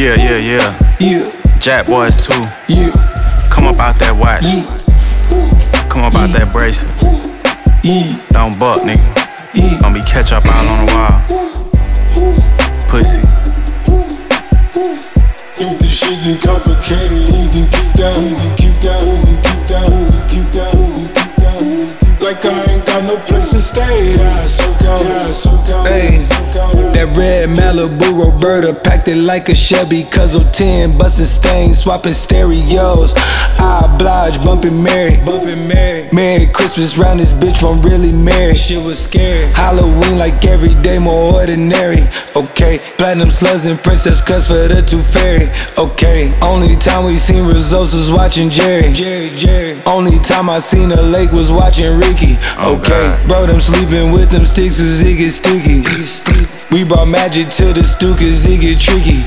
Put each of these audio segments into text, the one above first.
Yeah, yeah, yeah. Yeah, JACKBOYS too. yeah, Come up out that watch. yeah, Come up out that bracelet. yeah, Don't buck, nigga. yeah. Gonna be catch up all on the wall. Pussy. If the shit get complicated, he can keep down, he can keep down, he can keep down, he can keep down, he can keep down. Like I ain't got no place to stay. Yeah, so go, yeah, so go. Hey, that red Malibu Roberta packed it like a Chevy, Cuzzle 10, busting stains, swapping stereos. I oblige, bumping Mary, bumping Mary. Merry Christmas round this bitch, I'm really married. Shit was scary. Halloween like every day, more ordinary. Okay, platinum slugs and princess cuts for the two fairy. Okay, only time we seen results was watching Jerry. Jerry, Jerry. Only time I seen a lake was watching Ricky. Okay, bro, them sleeping with them sticks cause it get sticky. We brought magic to the stew cause it get tricky.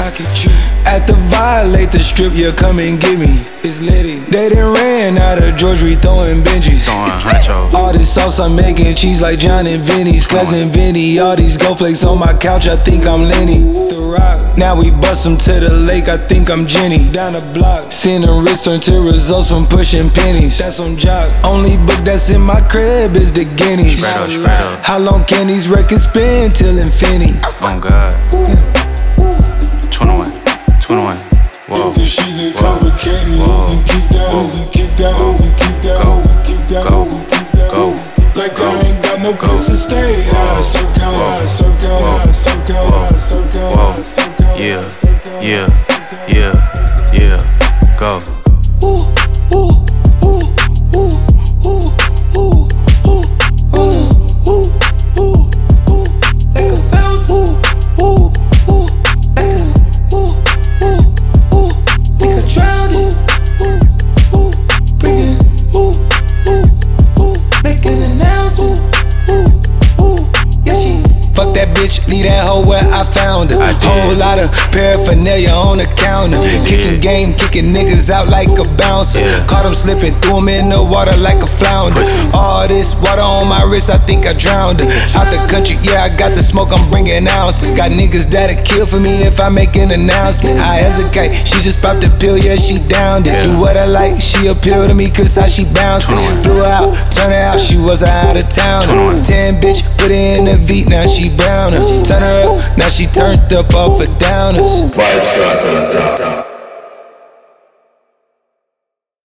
At the violate the strip, you come and get me. It's litty. They done ran out of George, we throwing Benjis. All this sauce I'm making, cheese like John and Vinny's cousin Vinny. All these gold flakes on my couch, I think I'm Lenny. Rock. Now we bust 'em to the lake, I think I'm Jenny. Down the block, sending return to results from pushing pennies. That's on job. Only book that's in my crib is the Guinness. Straight up, straight up. How long can these records spin till infinity? Oh God. 21. 21. Whoa. If the shit get Whoa. complicated, he Whoa. No place to stay. Yeah, so go, Whoa. yeah, Yeah. Yeah. Yeah. Yeah. Go. That bitch, leave that hoe where I found her. I. Whole lot of paraphernalia on the counter. Kicking game, kicking niggas out like a bouncer. Yeah. Caught him slipping, threw him in the water like a flounder. All this water on my wrist, I think I drowned her. Out the country, yeah, I got the smoke, I'm bringing ounces. Got niggas that'll kill for me if I make an announcement. I hesitate, she just popped a pill, yeah, she downed it. Do what I like, she appeal to me, cause how she bouncing. Flew her out, turn her out, she was out of town. 10 bitch, put her in the V, now she browner. Turn her up, now she turned up off her downers. Five top.